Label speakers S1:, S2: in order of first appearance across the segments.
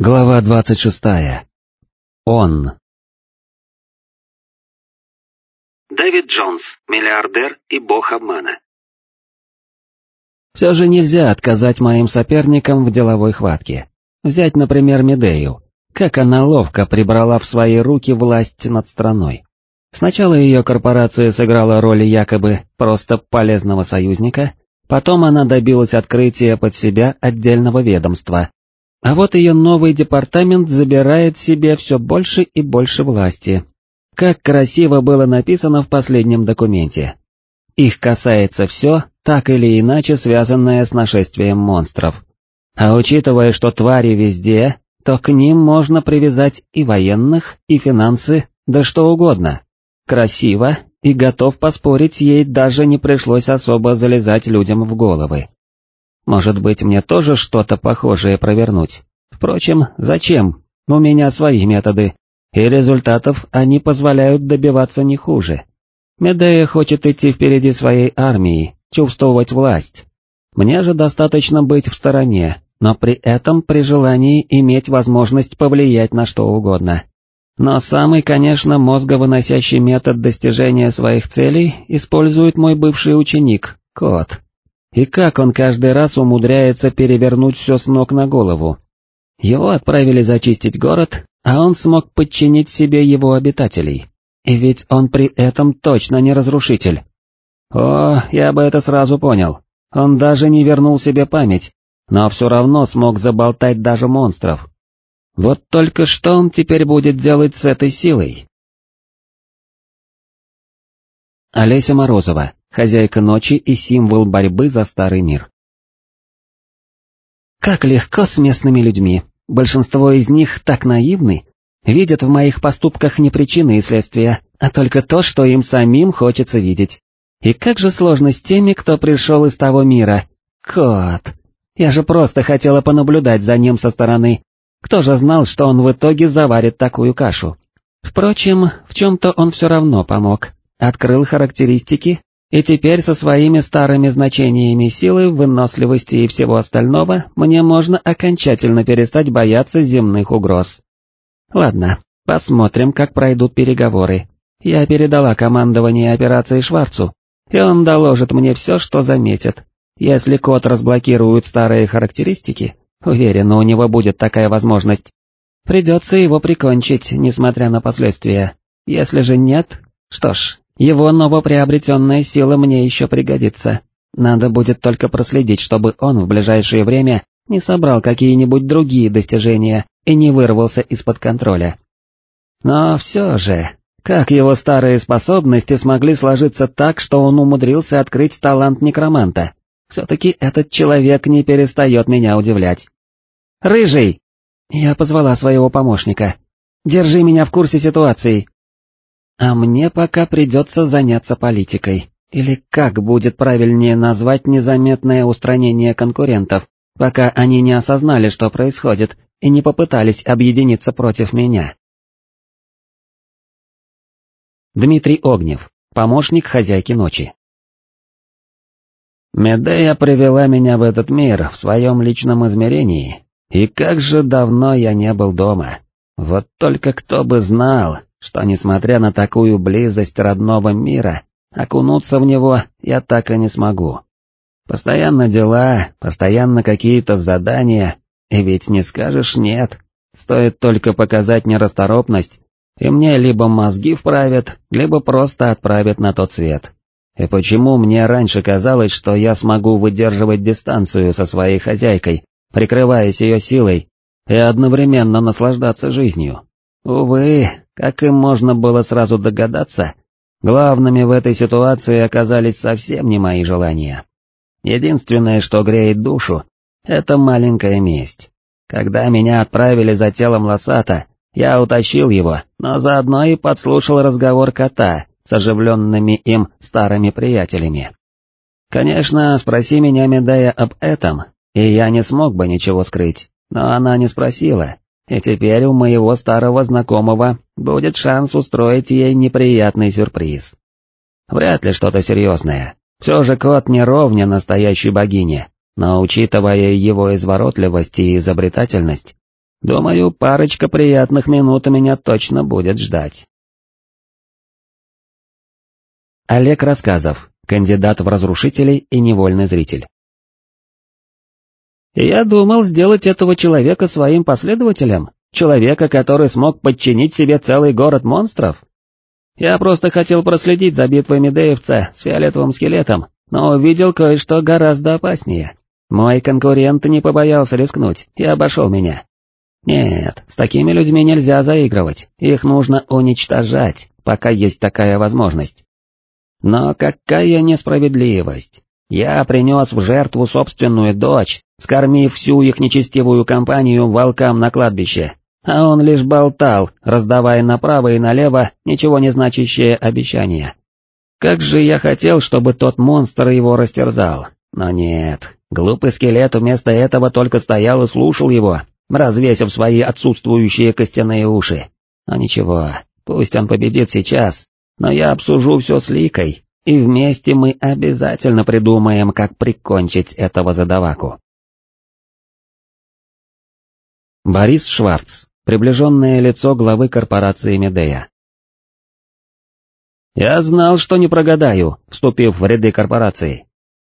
S1: Глава двадцать шестая. Он.
S2: Дэвид Джонс, миллиардер и бог обмана.
S1: Все же нельзя отказать моим соперникам в деловой хватке. Взять, например, Медею. Как она ловко прибрала в свои руки власть над страной. Сначала ее корпорация сыграла роль якобы просто полезного союзника, потом она добилась открытия под себя отдельного ведомства, а вот ее новый департамент забирает себе все больше и больше власти. Как красиво было написано в последнем документе. Их касается все, так или иначе связанное с нашествием монстров. А учитывая, что твари везде, то к ним можно привязать и военных, и финансы, да что угодно. Красиво, и готов поспорить, ей даже не пришлось особо залезать людям в головы. Может быть, мне тоже что-то похожее провернуть. Впрочем, зачем? У меня свои методы, и результатов они позволяют добиваться не хуже. Медея хочет идти впереди своей армии, чувствовать власть. Мне же достаточно быть в стороне, но при этом при желании иметь возможность повлиять на что угодно. Но самый, конечно, мозговыносящий метод достижения своих целей использует мой бывший ученик, Кот. И как он каждый раз умудряется перевернуть все с ног на голову. Его отправили зачистить город, а он смог подчинить себе его обитателей. И ведь он при этом точно не разрушитель. О, я бы это сразу понял. Он даже не вернул себе память, но все равно смог заболтать даже монстров. Вот только что он теперь будет делать с этой силой? Олеся Морозова хозяйка ночи и символ борьбы за старый мир. Как легко с местными людьми, большинство из них так наивны, видят в моих поступках не причины и следствия, а только то, что им самим хочется видеть. И как же сложно с теми, кто пришел из того мира. Кот. Я же просто хотела понаблюдать за ним со стороны. Кто же знал, что он в итоге заварит такую кашу? Впрочем, в чем-то он все равно помог. Открыл характеристики, и теперь со своими старыми значениями силы, выносливости и всего остального мне можно окончательно перестать бояться земных угроз. Ладно, посмотрим, как пройдут переговоры. Я передала командование операции Шварцу, и он доложит мне все, что заметит. Если код разблокирует старые характеристики, уверена, у него будет такая возможность. Придется его прикончить, несмотря на последствия. Если же нет, что ж, его новоприобретенная сила мне еще пригодится. Надо будет только проследить, чтобы он в ближайшее время не собрал какие-нибудь другие достижения и не вырвался из-под контроля. Но все же, как его старые способности смогли сложиться так, что он умудрился открыть талант некроманта? Все-таки этот человек не перестает меня удивлять. «Рыжий!» Я позвала своего помощника. «Держи меня в курсе ситуации, а мне пока придется заняться политикой, или как будет правильнее назвать незаметное устранение конкурентов, пока они не осознали, что происходит, и не попытались объединиться против меня. Дмитрий Огнев, помощник хозяйки ночи. Медея привела меня в этот мир в своем личном измерении, и как же давно я не был дома. Вот только кто бы знал, что, несмотря на такую близость родного мира, окунуться в него я так и не смогу. Постоянно дела, постоянно какие-то задания, и ведь не скажешь «нет», стоит только показать нерасторопность, и мне либо мозги вправят, либо просто отправят на тот свет. И почему мне раньше казалось, что я смогу выдерживать дистанцию со своей хозяйкой, прикрываясь ее силой, и одновременно наслаждаться жизнью? Увы, как им можно было сразу догадаться, главными в этой ситуации оказались совсем не мои желания. Единственное, что греет душу, это маленькая месть. Когда меня отправили за телом Лосата, я утащил его, но заодно и подслушал разговор кота с оживленными им старыми приятелями. Конечно, спроси меня Медея об этом, и я не смог бы ничего скрыть, но она не спросила, и теперь у моего старого знакомого будет шанс устроить ей неприятный сюрприз. Вряд ли что-то серьезное. Все же кот не ровня настоящей богине, но учитывая его изворотливость и изобретательность, Думаю, парочка приятных минут меня точно будет ждать. Олег Рассказов, кандидат в разрушители и невольный зритель. Я думал сделать этого человека своим последователем, человека, который смог подчинить себе целый город монстров. Я просто хотел проследить за битвой Медеевца с фиолетовым скелетом, но увидел кое-что гораздо опаснее. Мой конкурент не побоялся рискнуть и обошел меня. Нет, с такими людьми нельзя заигрывать, их нужно уничтожать, пока есть такая возможность. Но какая несправедливость! Я принес в жертву собственную дочь, скормив всю их нечестивую компанию волкам на кладбище, а он лишь болтал, раздавая направо и налево ничего не значащие обещания. Как же я хотел, чтобы тот монстр его растерзал, но нет, глупый скелет вместо этого только стоял и слушал его, развесив свои отсутствующие костяные уши. Но ничего, пусть он победит сейчас, но я обсужу все с Ликой, и вместе мы обязательно придумаем, как прикончить этого задаваку. Борис Шварц, приближенное лицо главы корпорации Медея. Я знал, что не прогадаю, вступив в ряды корпорации.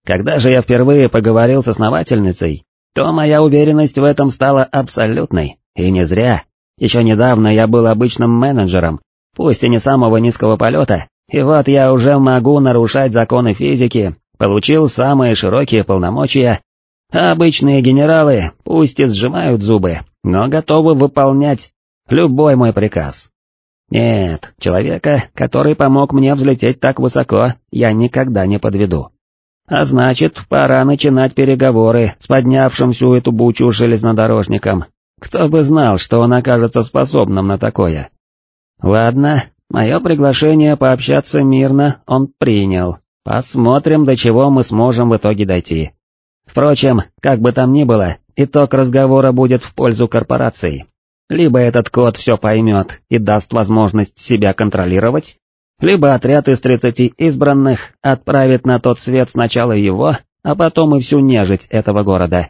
S1: Когда же я впервые поговорил с основательницей, то моя уверенность в этом стала абсолютной, и не зря. Еще недавно я был обычным менеджером, пусть и не самого низкого полета, и вот я уже могу нарушать законы физики, получил самые широкие полномочия, а обычные генералы пусть и сжимают зубы, но готовы выполнять любой мой приказ. Нет, человека, который помог мне взлететь так высоко, я никогда не подведу. А значит, пора начинать переговоры с поднявшим всю эту бучу железнодорожником. Кто бы знал, что он окажется способным на такое. Ладно, мое приглашение пообщаться мирно он принял. Посмотрим, до чего мы сможем в итоге дойти. Впрочем, как бы там ни было, итог разговора будет в пользу корпорации. Либо этот кот все поймет и даст возможность себя контролировать, либо отряд из тридцати избранных отправит на тот свет сначала его, а потом и всю нежить этого города.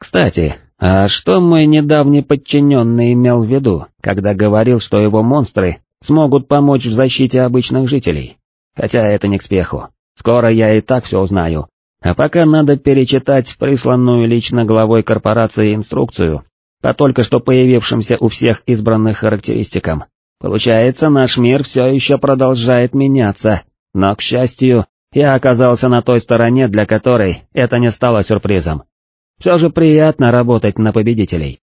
S1: Кстати, а что мой недавний подчиненный имел в виду, когда говорил, что его монстры смогут помочь в защите обычных жителей? Хотя это не к спеху. Скоро я и так все узнаю. А пока надо перечитать присланную лично главой корпорации инструкцию по только что появившимся у всех избранных характеристикам. Получается, наш мир все еще продолжает меняться, но, к счастью, я оказался на той стороне, для которой это не стало сюрпризом. Все же приятно работать на победителей.